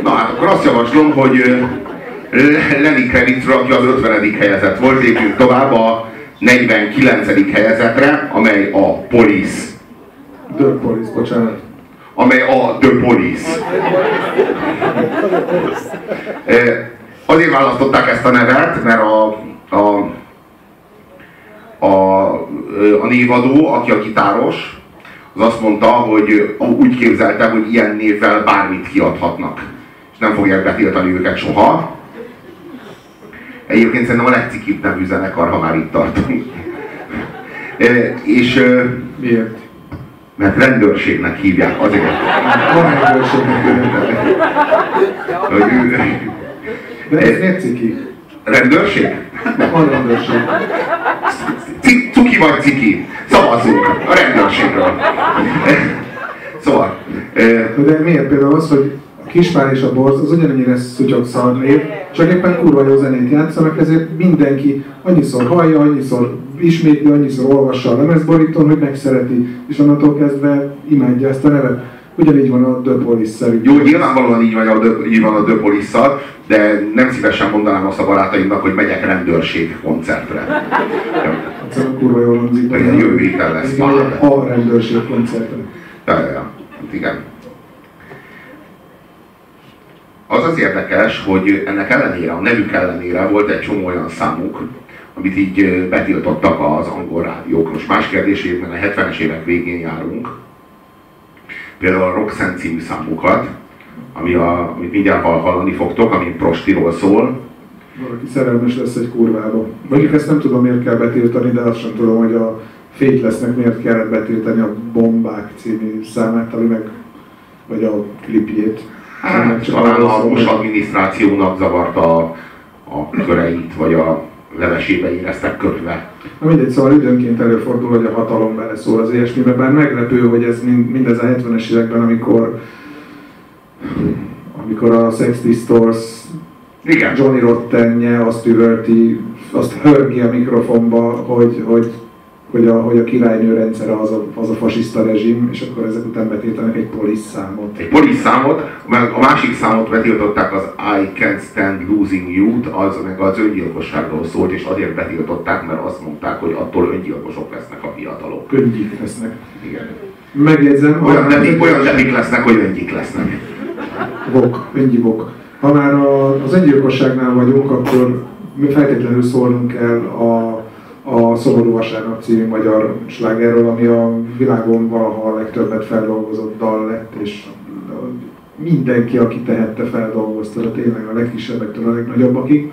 Na hát akkor azt javaslom, hogy Lenny Kravitzről, aki az 50. helyezett volt, lépjünk tovább a 49. helyezetre, amely a Police. The Police, bocsánat. Amely a The Police. Azért választották ezt a nevet, mert a, a, a, a névadó, aki a gitáros, az azt mondta, hogy úgy képzelte, hogy ilyen névvel bármit kiadhatnak. Nem fogják betiltani őket soha. Egyébként szerintem a legcikibb nevű zenekar, ha már itt tartunk. E, és... Miért? Mert rendőrségnek hívják, azért. A rendőrségnek hívják. De ez miért ciki? Rendőrség? A rendőrség. Cuki vagy ciki? Szavazzunk a rendőrségről. Szóval. De miért például az, hogy Kispár és a Borz az ugyanennyire szutyog szar név, csak éppen kurva jó zenét játszanak, ezért mindenki annyiszor hallja, annyiszor ismétli, annyiszor olvassa a lemezborítón, hogy megszereti, és onnantól kezdve imádja ezt a nevet. Ugyanígy van a The Police. Jó, nyilvánvalóan így van a, The, így van a The police de nem szívesen mondanám azt a barátaimnak, hogy megyek rendőrség koncertre. Egyszerűen kurva jól hangzik. Jövő héten lesz. A rendőrség koncertre. Ja, ja, ja. Igen. Az az érdekes, hogy ennek ellenére, a nevük ellenére volt egy csomó olyan számuk, amit így betiltottak az angol rádiók. Most más kérdés, a 70-es évek végén járunk, például a Roxanne című számukat, ami a, amit mindjárt hallani fogtok, ami prostiról szól. Valaki szerelmes lesz egy kurvába. Mondjuk ezt nem tudom, miért kell betiltani, de azt sem tudom, hogy a lesznek miért kellett betiltani a Bombák című számát, ami meg, vagy a klipjét. Hát, talán a Bush adminisztrációnak zavarta a, a köreit, vagy a levesébe éreztek kötve. Na mindegy, szóval időnként előfordul, hogy a hatalom beleszól az ilyesmibe, bár meglepő, hogy ez mind, mindez a 70-es években, amikor amikor a Sex Pistols Igen. Johnny Rottenje azt üvölti, azt hörgi a mikrofonba, hogy, hogy hogy a, hogy a királynő rendszere az a, az a fasiszta rezsim, és akkor ezek után betiltanak egy polisz számot. Egy polisz számot, meg a másik számot betiltották az I Can't Stand Losing You-t, az meg az öngyilkosságról szólt, és azért betiltották, mert azt mondták, hogy attól öngyilkosok lesznek a fiatalok. Öngyik lesznek. Igen. Megjegyzem. Olyan nevik, olyan nevik lesznek, hogy öngyik lesznek. Vok, öngyivok. Ha már a, az öngyilkosságnál vagyunk, akkor mi feltétlenül szólnunk kell a a Szomorú Vasárnap című magyar slágerről, ami a világon valaha a legtöbbet feldolgozott dal lett, és mindenki, aki tehette, feldolgozta, de tényleg a legkisebbektől a legnagyobbakig.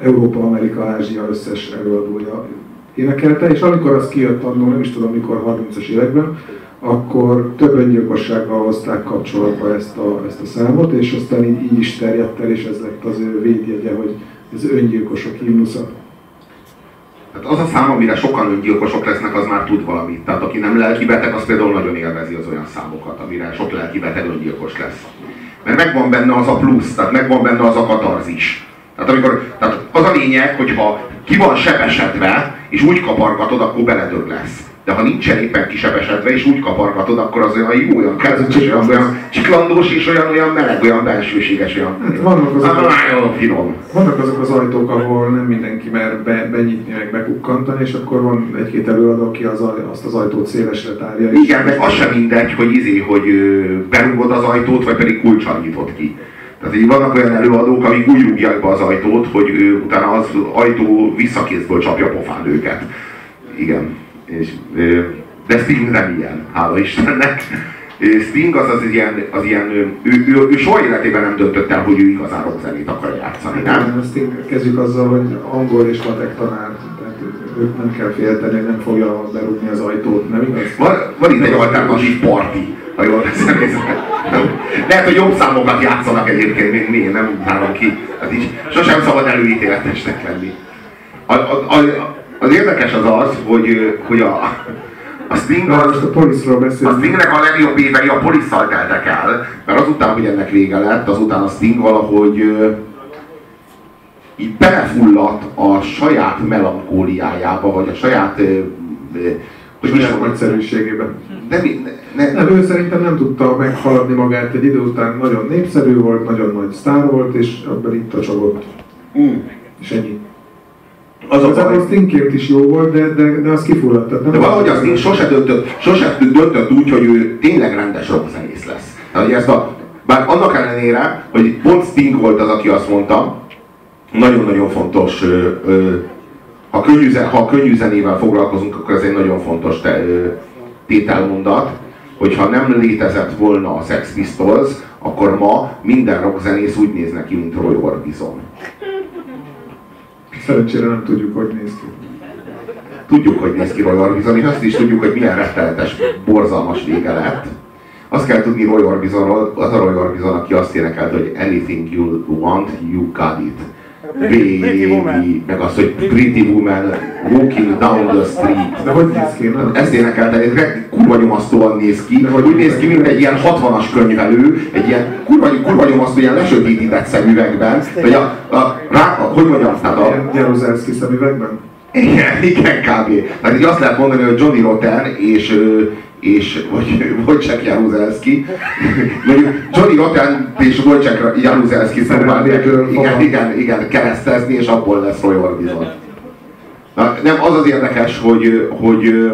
Európa, Amerika, Ázsia összes előadója énekelte, és amikor az kijött annól, nem is tudom mikor, 30-as években, akkor több öngyilkossággal hozták kapcsolatba ezt a, ezt a számot, és aztán így, így is terjedt el, és ez lett az ő védjegye, hogy ez öngyilkosok himnusza. Tehát az a szám, amire sokan öngyilkosok lesznek, az már tud valamit. Tehát aki nem lelkibeteg, az például nagyon élvezi az olyan számokat, amire sok lelkibeteg öngyilkos lesz. Mert megvan benne az a plusz, tehát megvan benne az a katarzis. Tehát, amikor, tehát az a lényeg, hogyha ki van sebesedve, és úgy kapargatod, akkor beledög lesz de ha nincsen éppen kisebesedve és úgy kapargatod, akkor az olyan jó, olyan kedves, olyan, olyan csiklandós és olyan, olyan meleg, olyan belsőséges, olyan hát vannak azok, nagyon finom. Vannak azok az ajtók, ahol nem mindenki mer be, benyitni, meg bekukkantani, és akkor van egy-két előadó, aki az, azt az ajtót szélesre tárja. Igen, meg az sem mindegy, hogy izé, hogy berúgod az ajtót, vagy pedig kulcsal nyitod ki. Tehát így vannak olyan előadók, amik úgy rúgják be az ajtót, hogy ő, utána az ajtó visszakézből csapja pofán őket. Igen és, de Sting nem ilyen, hála Istennek. Sting az az ilyen, az ilyen ő, ő, ő, ő soha életében nem döntött el, hogy ő igazán rockzenét akar játszani, nem? Sting kezdjük azzal, hogy angol és matek tanár, tehát őt nem kell félteni, nem fogja berúgni az ajtót, nem igaz? Van, van itt egy alternatív parti, ha jól veszem Lehet, hogy jobb számokat játszanak egyébként, mint mi, nem nálam ki. Hát így sosem szabad előítéletesnek lenni. A, a, a, az érdekes az az, hogy, hogy a, a Sting az, a, a Stingnek a legjobb évei a polisszal teltek el, mert azután, hogy ennek vége lett, azután a Sting valahogy így belefulladt a saját melankóliájába, vagy a saját hogy is nagyszerűségében. Nem, ne, nem, ő szerintem nem tudta meghaladni magát egy idő után, nagyon népszerű volt, nagyon nagy sztár volt, és abban itt a csagott. Mm. És ennyi. Az a baj. Az is jó volt, de, de, de az kifulladt. Nem de valahogy az Stink sose döntött, sose döntött úgy, hogy ő tényleg rendes rockzenész lesz. Tehát, ezt a, bár annak ellenére, hogy pont Sting volt az, aki azt mondta, nagyon-nagyon fontos, ö, ö, ha, könnyű, ha könnyű zenével foglalkozunk, akkor ez egy nagyon fontos te, ö, tételmondat, hogyha nem létezett volna a Sex Pistols, akkor ma minden rockzenész úgy néz neki, mint Roy Orbison. Szerencsére nem tudjuk, hogy néz ki. Tudjuk, hogy néz ki Roy Orbison, és azt is tudjuk, hogy milyen rettenetes, borzalmas vége lett. Azt kell tudni Roy Orbisonról, az a Roy Orbison, aki azt énekelt, hogy anything you want, you got it. Baby, meg az, hogy Pretty Woman walking down the street. De hogy néz ki, nem? Ezt énekelte, ez kurva nyomasztóan néz ki, hogy úgy néz ki, mint egy ilyen 60-as könyvelő, egy ilyen kurva, kurva nyomasztó, ilyen lesötétített szemüvegben, vagy a, a, hogy mondjam, tehát a... Jaruzelski szemüvegben? Igen, igen, kb. Tehát így azt lehet mondani, hogy Johnny Rotten és és vagy Wojciech Jaruzelski. Mondjuk Johnny Rotten és Wojciech Jaruzelski próbálják igen, igen, igen, keresztezni, és abból lesz Roy Orbison. Na, nem, az az érdekes, hogy, hogy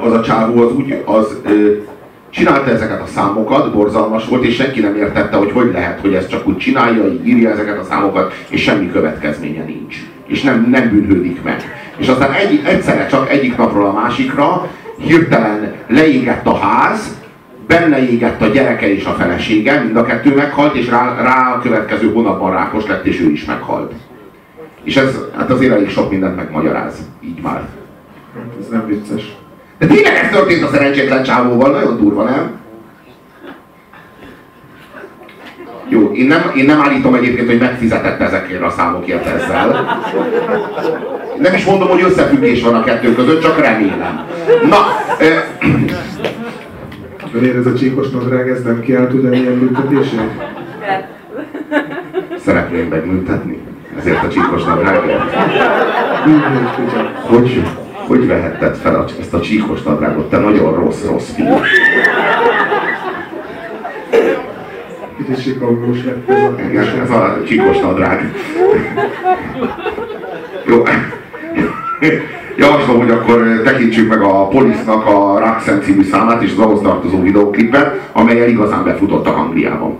az a csávó az úgy, az csinálta ezeket a számokat, borzalmas volt, és senki nem értette, hogy hogy lehet, hogy ezt csak úgy csinálja, így írja ezeket a számokat, és semmi következménye nincs. És nem, nem bűnhődik meg. És aztán egy, egyszerre csak egyik napról a másikra hirtelen leégett a ház, benne égett a gyereke és a felesége, mind a kettő meghalt, és rá, rá a következő hónapban rákos lett, és ő is meghalt. És ez hát azért elég sok mindent megmagyaráz, így már. Ez nem vicces. De tényleg ez történt a szerencsétlen csávóval, nagyon durva, nem? Jó, én nem, én nem állítom egyébként, hogy megfizetett ezekért a számokért ezzel. Nem is mondom, hogy összefüggés van a kettő között, csak remélem. Na, Ön ez a csíkos nadrág, ez nem kiállt ugyanilyen büntetését? Szeretném megműtetni ezért a csíkos nadrágért. Hogy, hogy vehetted fel ezt a csíkos nadrágot? Te nagyon rossz-rossz fiú. Lett ez a... Igen, ez a csíkos nadrág. Jó. Javaslom, hogy akkor tekintsük meg a Police-nak a Roxanne című számát és az ahhoz tartozó videóklipet, amelyel igazán befutottak Angliában.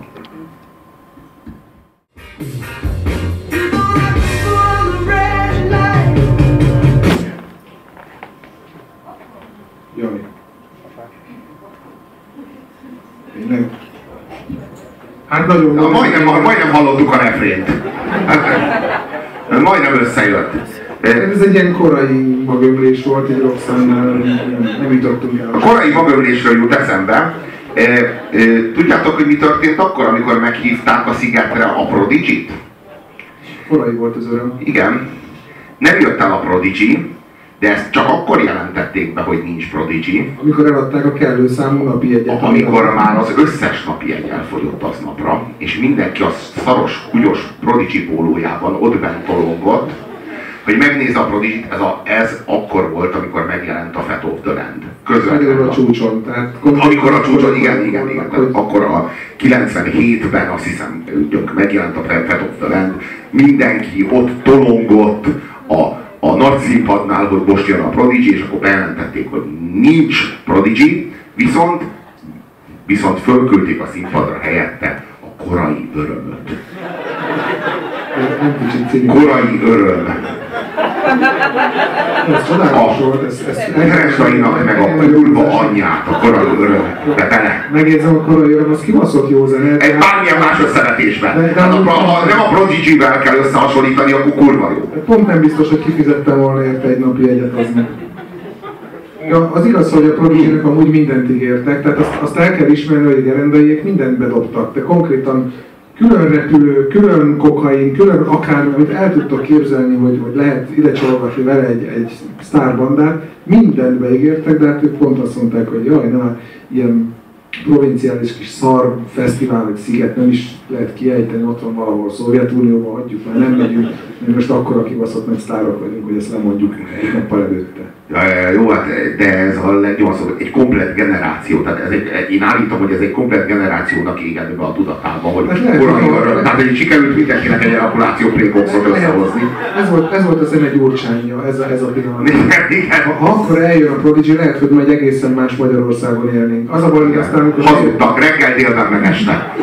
Tényleg? Hát nagyon... Na, majdnem, majdnem hallottuk a refrént. Hát, majdnem összejött. Ez egy ilyen korai magömlés volt, egy Roxannál nem jutottunk el. A korai magömlésről jut eszembe. E, e, tudjátok, hogy mi történt akkor, amikor meghívták a szigetre a Prodigy-t? Korai volt az öröm. Igen. Nem jött el a Prodigy, de ezt csak akkor jelentették be, hogy nincs Prodigy. Amikor eladták a kellő számú napi egyet. Amikor már az összes napi egy elfogyott aznapra, és mindenki a szaros, kugyos Prodigy pólójában ott bent tolongott, hogy megnéz a Prodigy, ez, a, ez akkor volt, amikor megjelent a Fat of the Land. Közvetlenül a csúcson. Tehát amikor a csúcson, igen, igen, igen. Hogy... Akkor a 97-ben azt hiszem, megjelent a Fat of the Land, mindenki ott tolongott a a nagy színpadnál, hogy most jön a Prodigy, és akkor bejelentették, hogy nincs Prodigy, viszont, viszont fölküldték a színpadra helyette a korai örömöt. Korai öröm. Ez csodálatos volt, ez, ez, Keresainak meg a kurva anyját, a korai öröm, de bele. Megjegyzem, a korai öröm, az kibaszott jó zene. Egy bármilyen más összevetésben. Hát, a, ha nem a Prodigy-vel kell összehasonlítani, akkor kurva jó. Pont nem biztos, hogy kifizettem volna érte egy napi egyet az meg. Ja, az igaz, hogy a prodigy amúgy mindent ígértek, tehát azt, azt el kell ismerni, hogy a gerendaiek mindent bedobtak, de konkrétan külön repülő, külön kokain, külön akár, amit el tudtok képzelni, hogy, hogy lehet ide csolgatni vele egy, egy sztárbandát, mindent beígértek, de hát ők pont azt mondták, hogy jaj, na, ilyen provinciális kis szar fesztivál, vagy sziget nem is lehet kiejteni, ott valahol Szovjetunióban, hagyjuk már, nem megyünk, mert most akkor a kibaszott nagy sztárok vagyunk, hogy ezt nem mondjuk egy nappal előtte. Ja, jó, hát de ez a 80 egy komplet generáció, tehát ez egy, én állítom, hogy ez egy komplet generációnak égett be a tudatába, hogy arra, tehát hogy sikerült mindenkinek egy ejakuláció playboxot összehozni. Ez volt, ez volt az zene gyurcsánya, ez a, ez a pillanat. Igen, igen. Ha, ha akkor eljön a Prodigy, lehet, hogy majd egészen más Magyarországon élnénk. Az a baj, hogy aztán amikor Hazudtak, reggel, délben, meg este.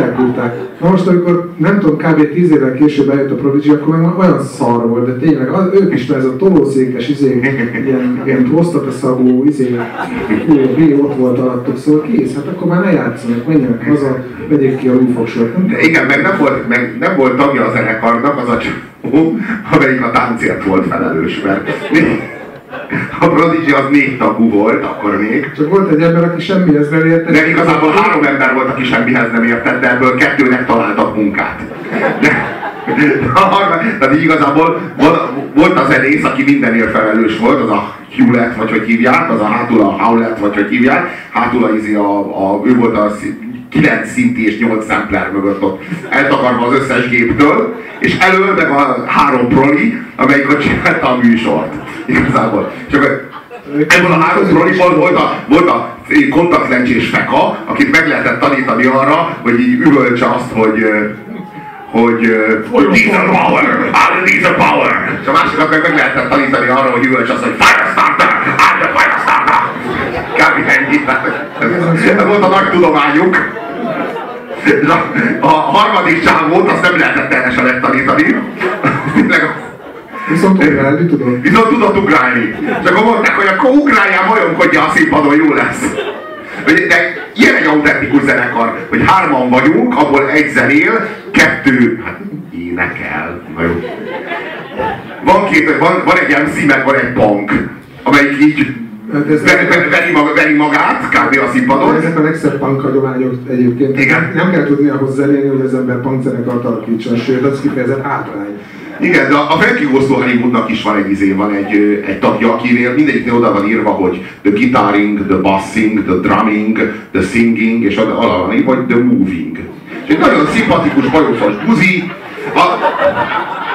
Elküldták. Na most, amikor nem tudom, kb. 10 évvel később eljött a Prodigy, akkor meg olyan szar volt, de tényleg az, ők is ez a tolószékes, izé, ilyen, ilyen prostata-szagú, izé, hú, ott volt alattuk, szóval kész, hát akkor már ne játszanak, menjenek haza, vegyék ki a lúfogsort. Igen, meg nem volt, meg nem volt tagja a zenekarnak az a csomó, amelyik a táncért volt felelős, mert a Prodigy az négy tagú volt, akkor még. Csak volt egy ember, aki semmihez nem értett. De igazából három ember volt, aki semmihez nem értett, de ebből kettőnek találtak munkát. De, tehát igazából volt, volt a zenész, aki mindenért felelős volt, az a Hewlett, vagy hogy hívják, az a hátul a Howlett, vagy hogy hívják, hátul a, izé a, a, ő volt a 9 szinti és 8 sampler mögött ott eltakarva az összes géptől, és elől meg a három proli, amelyik ott csinálta a műsort. Igazából. És akkor Ebből a három proliból volt a, volt a kontaktlencsés feka, akit meg lehetett tanítani arra, hogy így üvöltse azt, hogy hogy ö, diesel power, the diesel power. És a másikat meg meg lehetett tanítani arra, hogy üvöltse azt, hogy fire starter, add the fire starter. Kb. ennyi. Ez volt a nagy tudományuk. És a, harmadik csávót azt nem lehetett erre se megtanítani. Tényleg Viszont ugrálni tudod. Viszont tudott ugrálni. És akkor mondták, hogy akkor ugráljál, majomkodja a színpadon, jó lesz. De ilyen egy autentikus zenekar, hogy hárman vagyunk, abból egy zenél, kettő, hát énekel. Na jó. Van, két, van, van egy MC, meg van egy punk, amelyik így veri, maga- veri magát, kb. a színpadon. Ezek a legszebb punk hagyományok egyébként. Igen. Nem kell tudni ahhoz zenélni, hogy az ember punk zenekart alakítson, sőt, az kifejezett hátrány. Igen, de a Frankie Goes to Hollywoodnak is van egy izé, van egy, egy tagja, akinél mindegyiknél oda van írva, hogy the guitaring, the bassing, the drumming, the singing, és alá van írva, hogy the moving. És egy nagyon szimpatikus, bajofas buzi, a,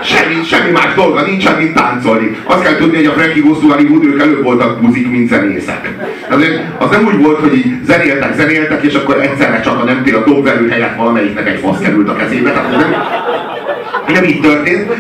semmi, semmi más dolga nincsen, mint táncolni. Azt kell tudni, hogy a Frankie Goes to Hollywood, ők előbb voltak buzik, mint zenészek. Azért az nem úgy volt, hogy így zenéltek, zenéltek, és akkor egyszerre csak a nem a dobverő helyett valamelyiknek egy fasz került a kezébe. Tehát nem, nem így történt,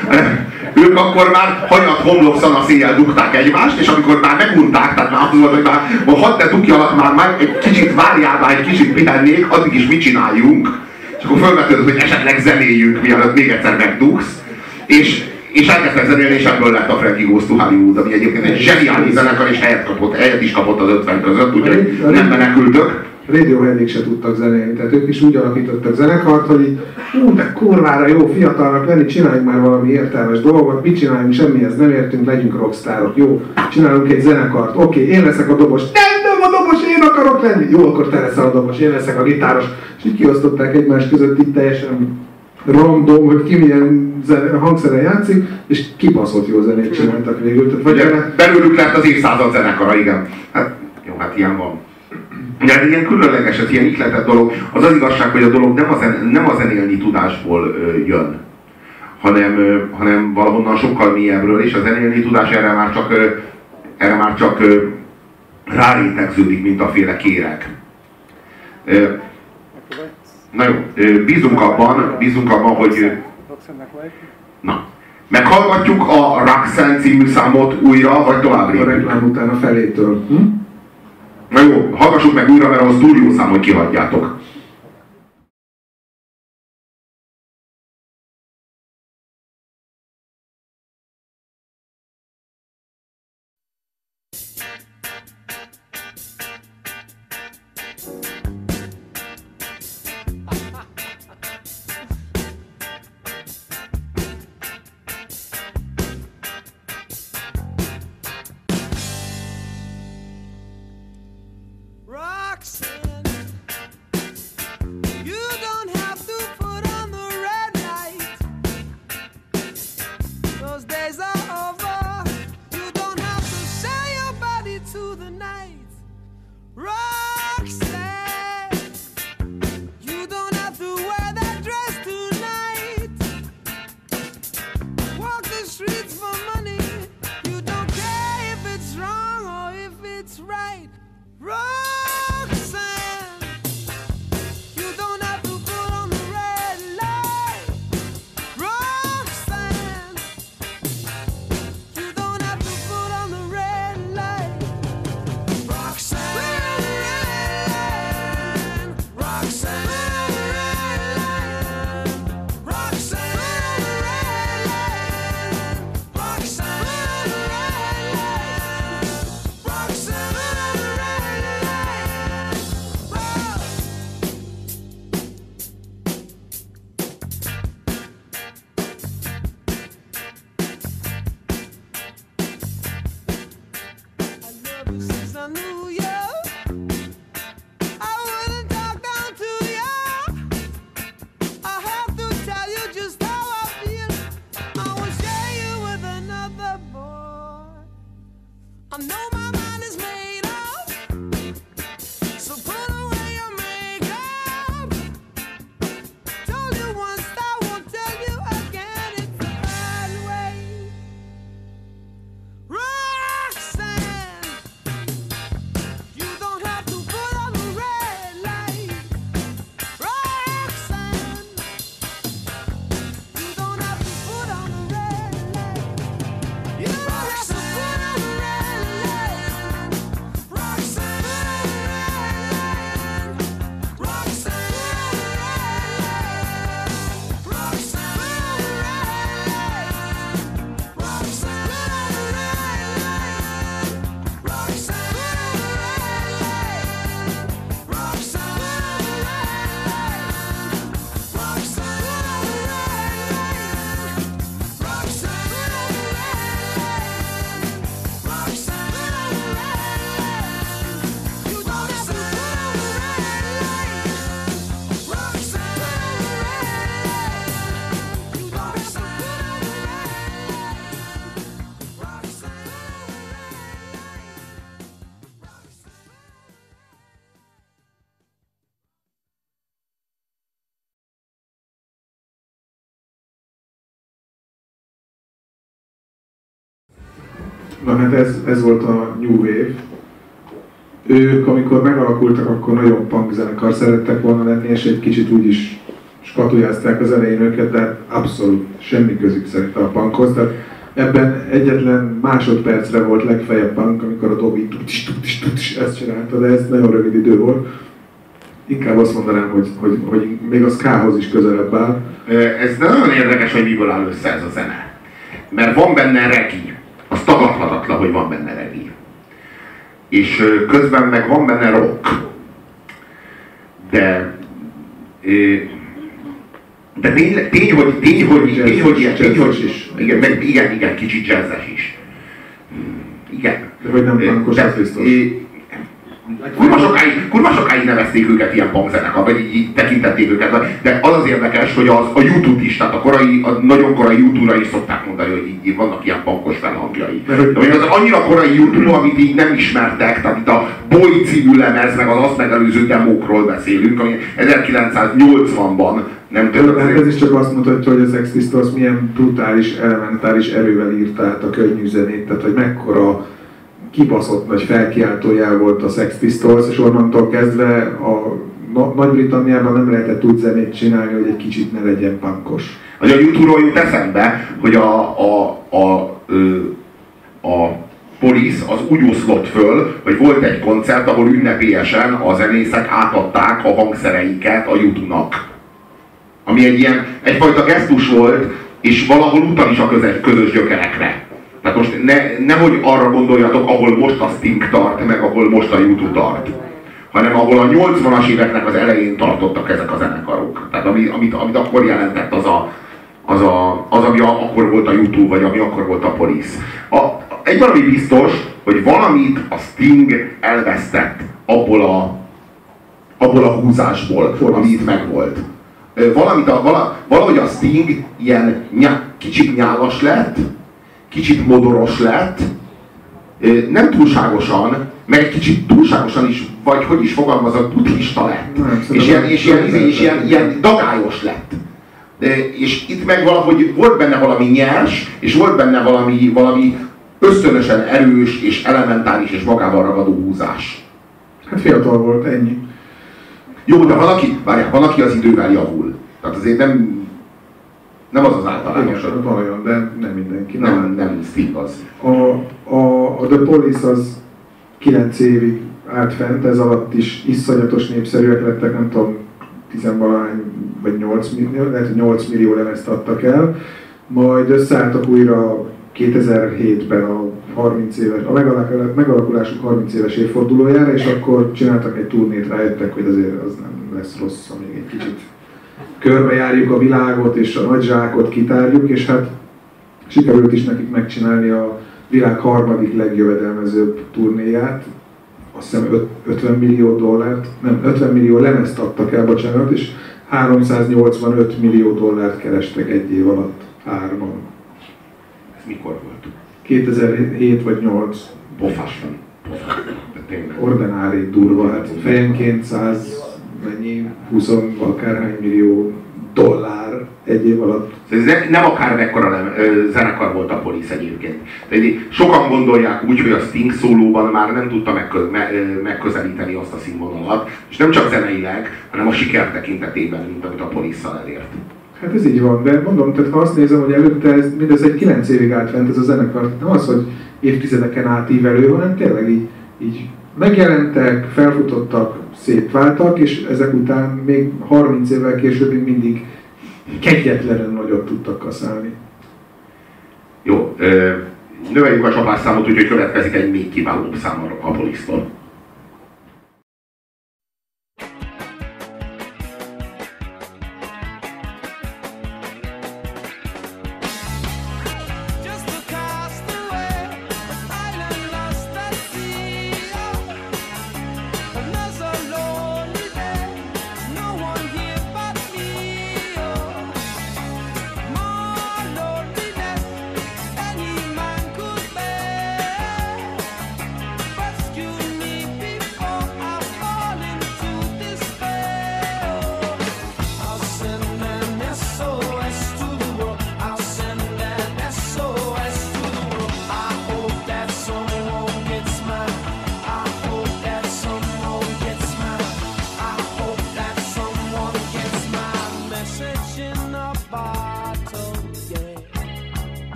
ők akkor már hanyat homlok szanaszéjjel dugták egymást, és amikor már megunták, tehát már az volt, hogy már hadd ne dugjalak már, már egy kicsit várjál már, egy kicsit pihennék, addig is mit csináljunk, és akkor felvetődött, hogy esetleg zenéljünk, mielőtt még egyszer megdugsz, és és elkezdtek zenélni, és ebből lett a Frankie Goes to Hollywood, ami egyébként egy zseniális zenekar, és helyet kapott, helyet is kapott az 50 között, úgyhogy nem menekültök. Radioheadék se tudtak zenélni, tehát ők is úgy alakítottak zenekart, hogy így, ú, de kurvára jó fiatalnak lenni, csináljunk már valami értelmes dolgot, mit csináljunk, semmihez nem értünk, legyünk rockstárok, jó, csinálunk egy zenekart, oké, én leszek a dobos, nem, nem a dobos, én akarok lenni, jó, akkor te leszel a dobos, én leszek a gitáros, és így kiosztották egymás között így teljesen random, hogy ki milyen zene, hangszeren játszik, és kibaszott jó zenét csináltak végül. Tehát vagy Ugye, vele- belőlük lett az évszázad zenekara, igen. Hát, jó, hát ilyen van. Ugye ez ilyen különleges, ez ilyen ihletett dolog. Az az igazság, hogy a dolog nem a, zen, nem a zenélni tudásból ö, jön, hanem, ö, hanem valahonnan sokkal mélyebbről, és a zenélni tudás erre már csak, ö, erre már csak ö, rárétegződik, mint a féle kérek. Ö, Na jó, bízunk abban, bízunk abban, hogy na, meghallgatjuk a Roxanne című számot újra, vagy tovább a reklám után a felétől. Hm? Na jó, hallgassuk meg újra, mert az túl jó szám, hogy kihagyjátok. Na hát ez, ez volt a New Wave. Ők, amikor megalakultak, akkor nagyon punk zenekar szerettek volna lenni, és egy kicsit úgy is skatujázták az elején őket, de abszolút semmi közük szerintem a punkhoz. Tehát ebben egyetlen másodpercre volt legfeljebb punk, amikor a Dobby tutis, tutis, tutis ezt csinálta, de ez nagyon rövid idő volt. Inkább azt mondanám, hogy, hogy, hogy még a Ska-hoz is közelebb áll. Ez nagyon érdekes, hogy miből áll össze ez a zene. Mert van benne regi. Az tagadhatatlan, hogy van benne regi. És közben meg van benne rock. De... De tény, tény, hogy, tény, hogy, tény, hogy, ilyen, tény, hogy is. igen, meg, igen, igen, kicsit jazzes is. Igen. De hogy nem Ö, punkos, de- az biztos. Kurva sokáig, kurva sokáig nevezték őket ilyen punkzenekar, vagy így, így tekintették őket, de az az érdekes, hogy az, a YouTube is, tehát a, korai, a nagyon korai YouTube-ra is szokták mondani, hogy így, így vannak ilyen punkos felhangjai. De az annyira korai YouTube, amit így nem ismertek, tehát itt a Boy című lemez, meg az azt megelőző demókról beszélünk, ami 1980-ban nem De hát ez tudom. is csak azt mutatja, hogy a Sex Pistols milyen brutális, elementáris erővel írta át a könnyű zenét, tehát hogy mekkora kibaszott nagy felkiáltójá volt a Sex Pistols, és onnantól kezdve a Na- Nagy-Britanniában nem lehetett úgy zenét csinálni, hogy egy kicsit ne legyen punkos. Hogy a YouTube-ról jut eszembe, hogy a, a, a, ö, a Police az úgy oszlott föl, hogy volt egy koncert, ahol ünnepélyesen a zenészek átadták a hangszereiket a YouTube-nak. Ami egy ilyen, egyfajta gesztus volt, és valahol utal is a közös, közös gyökerekre. Tehát most ne, nehogy arra gondoljatok, ahol most a Sting tart, meg ahol most a YouTube tart hanem ahol a 80-as éveknek az elején tartottak ezek a zenekarok. Tehát ami, amit, amit akkor jelentett az, a, az, a, az, ami akkor volt a YouTube, vagy ami akkor volt a Police. A, egy valami biztos, hogy valamit a Sting elvesztett abból a, abból a húzásból, ami itt megvolt. Valamit a, vala, valahogy a Sting ilyen nyá, kicsit nyálas lett, kicsit modoros lett, nem túlságosan, meg egy kicsit túlságosan is, vagy hogy is fogalmazott, buddhista lett. Nem, és ilyen, és ilyen, szerintem- és ilyen, ilyen dagályos lett. És itt meg valahogy volt benne valami nyers, és volt benne valami, valami ösztönösen erős, és elementáris, és magával ragadó húzás. Hát fiatal volt, ennyi. Jó, de van aki, várjál, van aki az idővel javul. Tehát azért nem, nem az az általános. Igen, van olyan, de nem mindenki. Nem, nem Sting az. A, a, a The Police az 9 évig állt fent, ez alatt is iszonyatos népszerűek lettek, nem tudom, tizenvalahány vagy 8 millió, lehet, hogy 8 millió lemezt adtak el, majd összeálltak újra 2007-ben a 30 éves, a megalakul- megalakulásuk 30 éves évfordulójára, és akkor csináltak egy turnét, rájöttek, hogy azért az nem lesz rossz, még egy kicsit körbejárjuk a világot, és a nagy zsákot kitárjuk, és hát sikerült is nekik megcsinálni a világ harmadik legjövedelmezőbb turnéját, azt hiszem öt- 50 millió dollárt, nem 50 millió lemezt adtak el, bocsánat, és 385 millió dollárt kerestek egy év alatt hárman. Ez mikor volt? 2007 vagy 8 Pofás van. Ordinári durva, hát fejenként 100 mennyi, 20 akárhány millió dollár egy év alatt. Ez ne, nem akár mekkora nem, ö, zenekar volt a Police egyébként. Egy- sokan gondolják úgy, hogy a Sting szólóban már nem tudta megkö, me, ö, megközelíteni azt a színvonalat, és nem csak zeneileg, hanem a siker tekintetében, mint amit a Police-szal elért. Hát ez így van, de mondom, tehát ha azt nézem, hogy előtte ez, mindez egy 9 évig állt fent ez a zenekar, nem az, hogy évtizedeken átívelő, hanem tényleg így, így megjelentek, felfutottak, szétváltak, és ezek után még 30 évvel később mindig kegyetlenül nagyot tudtak kaszálni. Jó, növeljük a csapásszámot, úgyhogy következik egy még kiválóbb szám a Police-tól.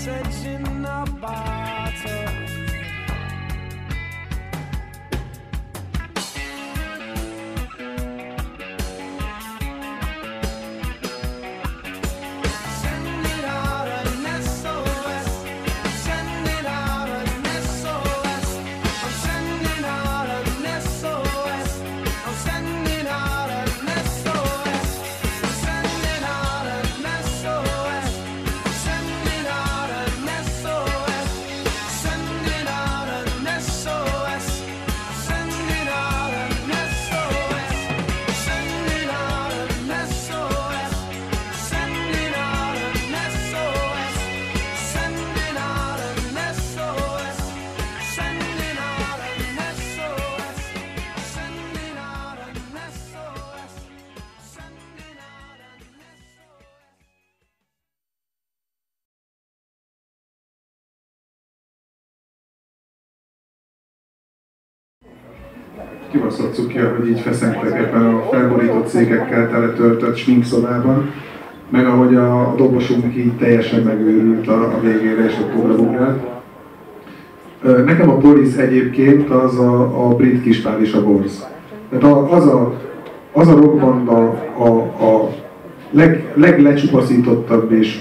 such an kibaszott cukja, hogy így feszengtek ebben a felborított székekkel teletöltött sminkszobában, meg ahogy a dobosunk így teljesen megőrült a, a végére és ott ugrabugrált. Ö, Nekem a Police egyébként az a, a brit kispál és a borz. Tehát az a, az a rockbanda a, a leg, leglecsupaszítottabb és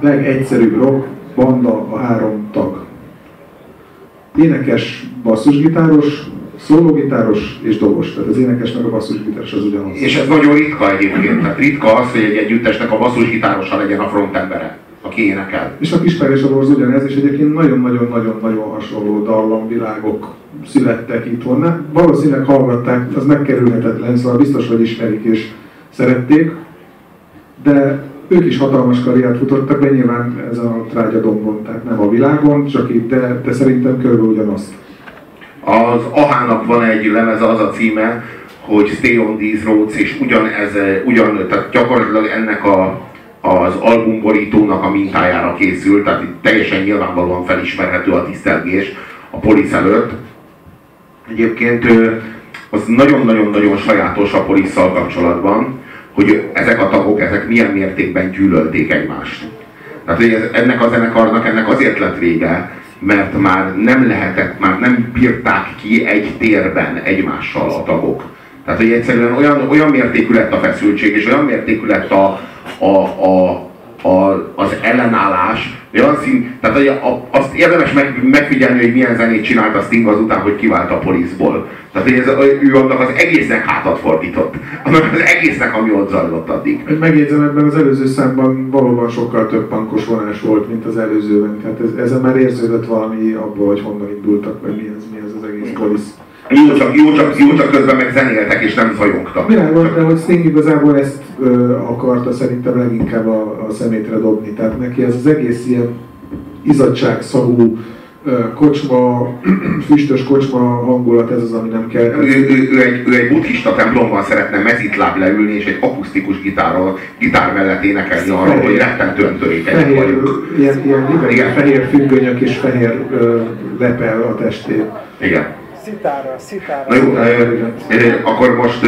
legegyszerűbb rock banda a három tag énekes, basszusgitáros, szólógitáros és dobos. Tehát az énekes meg a basszusgitáros az ugyanaz. És ez nagyon ritka egyébként. Tehát ritka az, hogy egy együttesnek a basszusgitárosa legyen a frontembere, aki énekel. És a Kispár és a Borz ugyanez, és egyébként nagyon-nagyon-nagyon-nagyon hasonló dallamvilágok születtek itthon. Nem, valószínűleg hallgatták, az megkerülhetetlen, szóval biztos, hogy ismerik és szerették, de ők is hatalmas karriert futottak be, nyilván ezen a trágyadombon, tehát nem a világon, csak itt, de, de szerintem körülbelül ugyanazt. Az Ahának van egy lemeze, az a címe, hogy Stay on these roads, és ugyanez, ugyan, tehát gyakorlatilag ennek a, az albumborítónak a mintájára készült, tehát itt teljesen nyilvánvalóan felismerhető a tisztelgés a polisz előtt. Egyébként az nagyon-nagyon-nagyon sajátos a polisszal kapcsolatban, hogy ezek a tagok, ezek milyen mértékben gyűlölték egymást. Tehát hogy ez, ennek a zenekarnak ennek azért lett vége, mert már nem lehetett, már nem bírták ki egy térben egymással a tagok. Tehát, hogy egyszerűen olyan, olyan mértékű lett a feszültség, és olyan mértékű lett a, a, a, a, az ellenállás, olyan szín, tehát hogy a, azt érdemes meg, megfigyelni, hogy milyen zenét csinált a Sting azután, hogy kivált a poliszból. Tehát, hogy ez, ő annak az egésznek hátat fordított. Annak az egésznek, ami ott zajlott addig. Megjegyzem, ebben az előző számban valóban sokkal több pankos vonás volt, mint az előzőben. Tehát ez, ezen már érződött valami abból, hogy honnan indultak, vagy mi ez, mi ez az egész polisz. Jó csak, jó, csak, jó csak közben meg zenéltek és nem zajongtak. Világos, de hogy Sting igazából ezt ö, akarta szerintem leginkább a, a szemétre dobni. Tehát neki ez az egész ilyen izadságszagú ö, kocsma, füstös kocsma hangulat, ez az, ami nem kell. Ő, ő, ő, egy, ő egy buddhista templomban szeretne mezitláb leülni, és egy akusztikus gitárral, gitár mellett énekelni arról, hogy rettentően törékenyek vagyunk. ilyen, ilyen libegő, Igen. fehér függönyök és fehér ö, lepel a testén. Igen. Szitára, szitára. Na jó, akkor most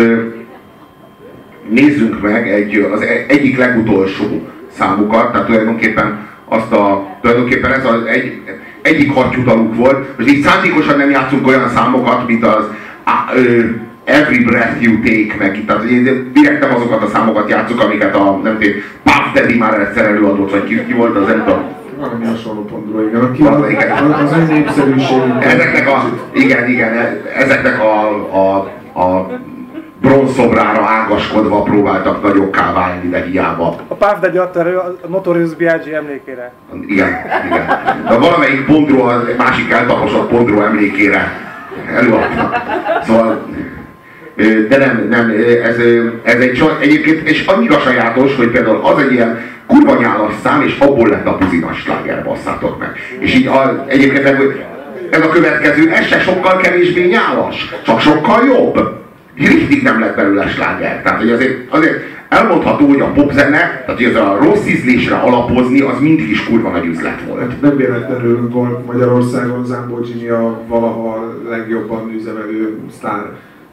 nézzünk meg egy, az e- egyik legutolsó számukat, tehát tulajdonképpen azt a, tulajdonképpen ez az egy, egyik hartyudaluk volt. Most így szándékosan nem játszunk olyan számokat, mint az á, ö, Every Breath You Take, meg tehát direkt nem azokat a számokat játszuk, amiket a, nem tudom, Puff Daddy már egyszer előadott, vagy ki, ki volt az, nem tudom, Valami hasonló pontról, igen. Aki Valami, igen. az, az ön népszerűség. Ezeknek a, igen, igen, e- ezeknek a, a, a bronzszobrára ágaskodva próbáltak nagyokká válni, de hiába. A adta elő a Notorious B.I.G. emlékére. Igen, igen. De valamelyik pontról, a másik eltaposott pontról emlékére előadta. Szóval, de nem, nem, ez, ez egy egyébként, és annyira sajátos, hogy például az egy ilyen kurva nyálas szám, és abból lett a buzinas sláger, basszátok meg. És így a, egyébként meg, ez a következő, ez se sokkal kevésbé nyálas, csak sokkal jobb. Richtig nem lett belőle sláger. Tehát, hogy azért, azért elmondható, hogy a popzene, tehát hogy ez a rossz ízlésre alapozni, az mindig is kurva nagy üzlet volt. Hát nem véletlenül Magyarországon Jimmy a valaha legjobban üzemelő sztár.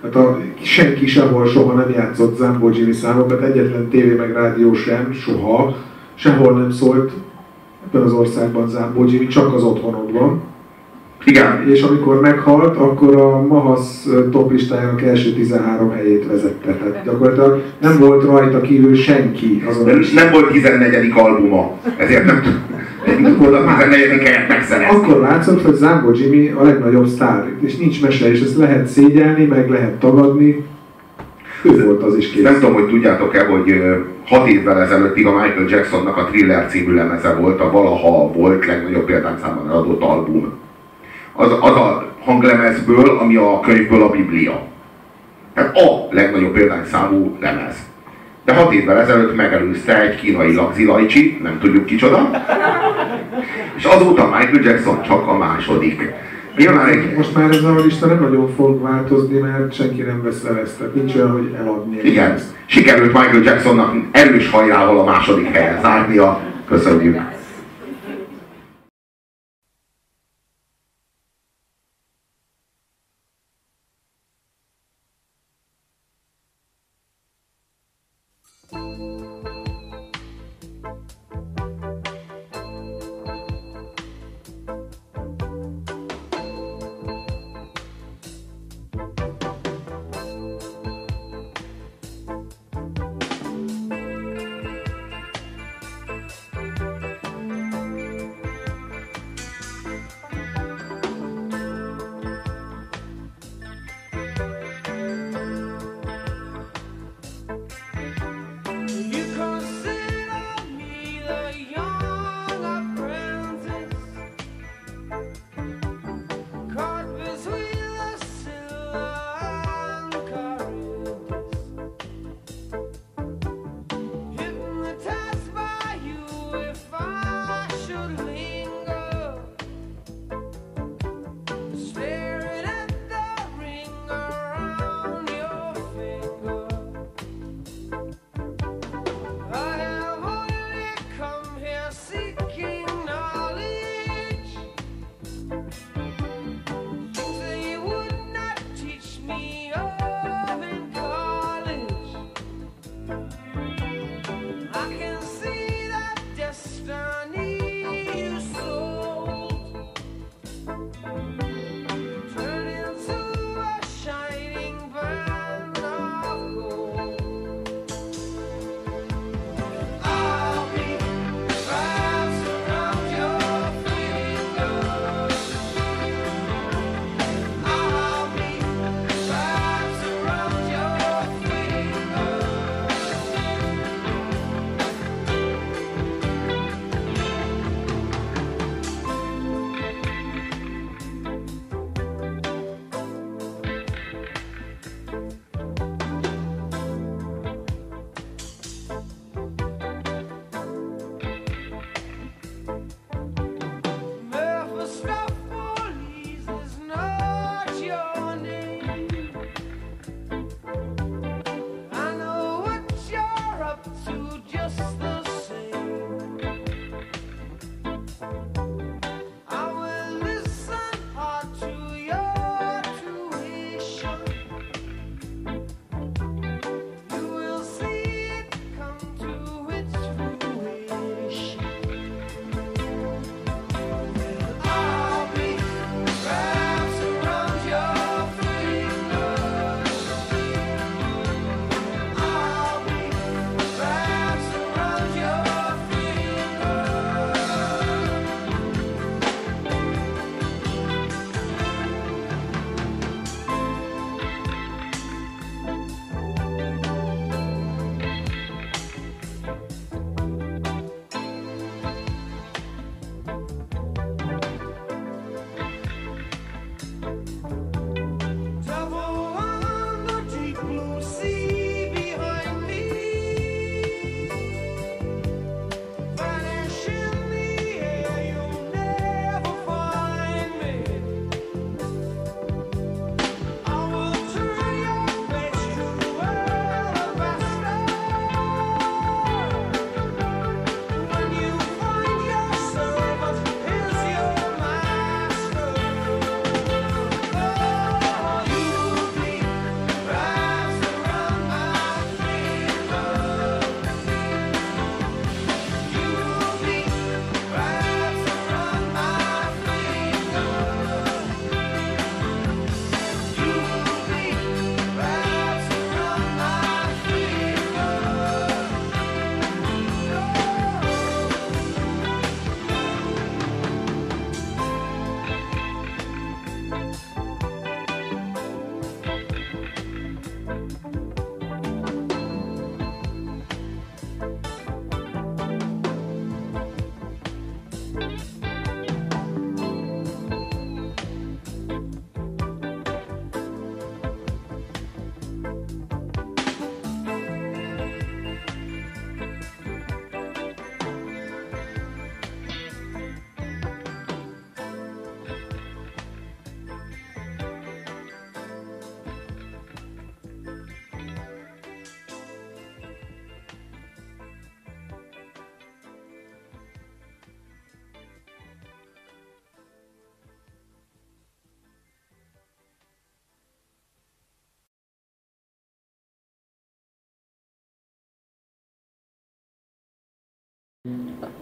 Tehát a, senki sehol soha nem játszott Zambó Jimmy számokat, egyetlen tévé meg rádió sem, soha, sehol nem szólt ebben az országban Zambó Jimmy, csak az otthonokban. Igen, És amikor meghalt, akkor a Mahasz top listájának első 13 helyét vezette. Tehát gyakorlatilag nem volt rajta kívül senki azon nem, nem volt 14. albuma, ezért nem, volt a 14. helyet megszerezni. Akkor látszott, hogy Zambó Jimmy a legnagyobb sztár, és nincs mese, és ezt lehet szégyelni, meg lehet tagadni. Ő volt az is kész. Nem tudom, hogy tudjátok-e, hogy hat évvel ezelőttig a Michael Jacksonnak a Thriller című lemeze volt, a valaha volt legnagyobb példányszámban adott album. Az, az a hanglemezből, ami a könyvből a Biblia. Tehát a legnagyobb példányszámú lemez. De hat évvel ezelőtt megelőzte egy kínai lagzilajcsi, nem tudjuk kicsoda, és azóta Michael Jackson csak a második. Nyilván egy, Most már ez a lista nem nagyon fog változni, mert senki nem vesz. Tehát nincs olyan, hogy eladni. Igen, sikerült Michael Jacksonnak erős hajrával a második helyen zárnia. Köszönjük.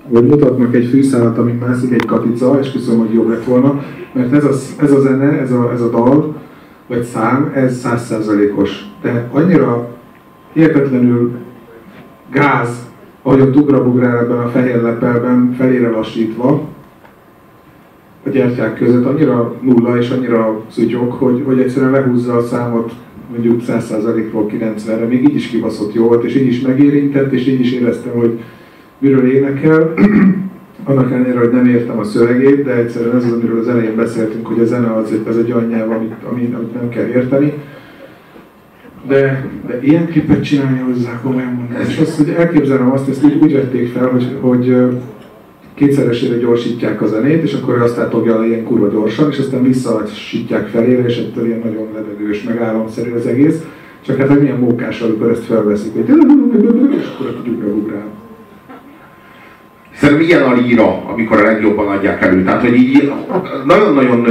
Vagy mutatnak egy fűszálat, amin mászik egy kapica, és köszönöm, hogy jobb lett volna, mert ez a, ez a zene, ez a, ez a dal, vagy szám, ez százszerzalékos. De annyira hihetetlenül gáz, ahogy ott ugrabugrál ebben a fehér lepelben, felére lassítva, a gyertyák között annyira nulla és annyira szutyog, hogy, hogy egyszerűen lehúzza a számot mondjuk 100%-ról 90-re, még így is kibaszott jó volt, és így is megérintett, és így is éreztem, hogy miről énekel. Annak ellenére, hogy nem értem a szövegét, de egyszerűen ez az, amiről az elején beszéltünk, hogy a zene az az egy olyan nyelv, amit, amit, amit nem kell érteni. De, de ilyen klipet csinálni hozzá, komolyan mondom. És azt, hogy elképzelem azt, ezt úgy, úgy vették fel, hogy, hogy kétszeresére gyorsítják a zenét, és akkor átogja le ilyen kurva gyorsan, és aztán visszalassítják felére, és ettől ilyen nagyon levegős, meg álomszerű az egész. Csak hát, hogy milyen mókás, amikor ezt felveszik, hogy és akkor ott ugra ugrál. Szerintem ilyen a líra, amikor a legjobban adják elő. Tehát, hogy így nagyon-nagyon,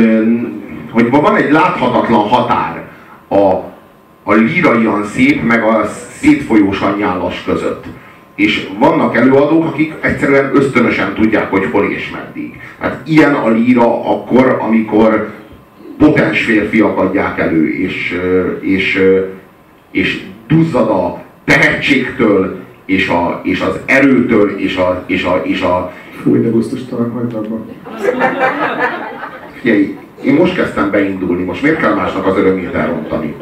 hogy van egy láthatatlan határ a, a líraian szép, meg a szétfolyósan nyálas között. És vannak előadók, akik egyszerűen ösztönösen tudják, hogy hol és meddig. Hát ilyen a líra akkor, amikor potens férfiak adják elő, és, és, és duzzad a tehetségtől, és, a, és az erőtől, és a, és a, és a Fúj, de gusztustalan hajtagban. Figyelj, én most kezdtem beindulni, most miért kell másnak az örömét elrontani?